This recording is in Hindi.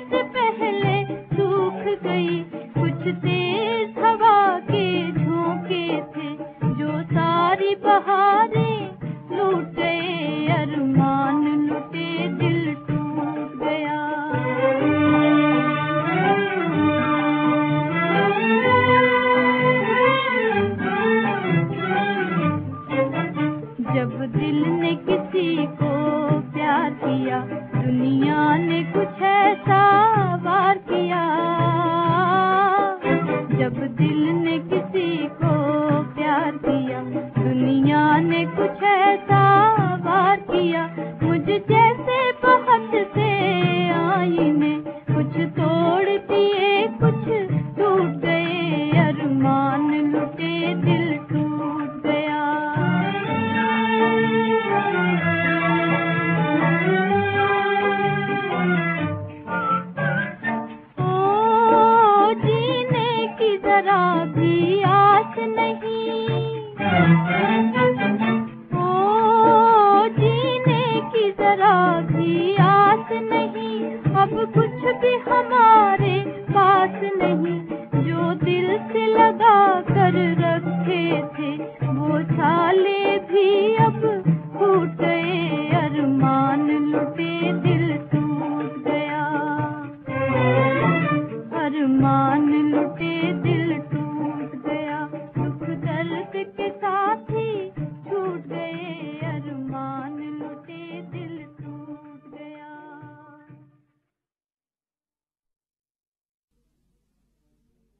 पहले सूख गई। कुछ तेज हवा के झोंके थे, जो सारी बहारें लूट गए अरमान लुटे, दिल टूट गया। जब दिल ने किसी को प्यार किया दुनिया ने कुछ ऐसा वार भी हमारे पास नहीं, जो दिल से लगा कर रखे थे, वो छाले भी अब फूट गए। अरमान लुटे दिल टूट गया। अरमान लुटे दिल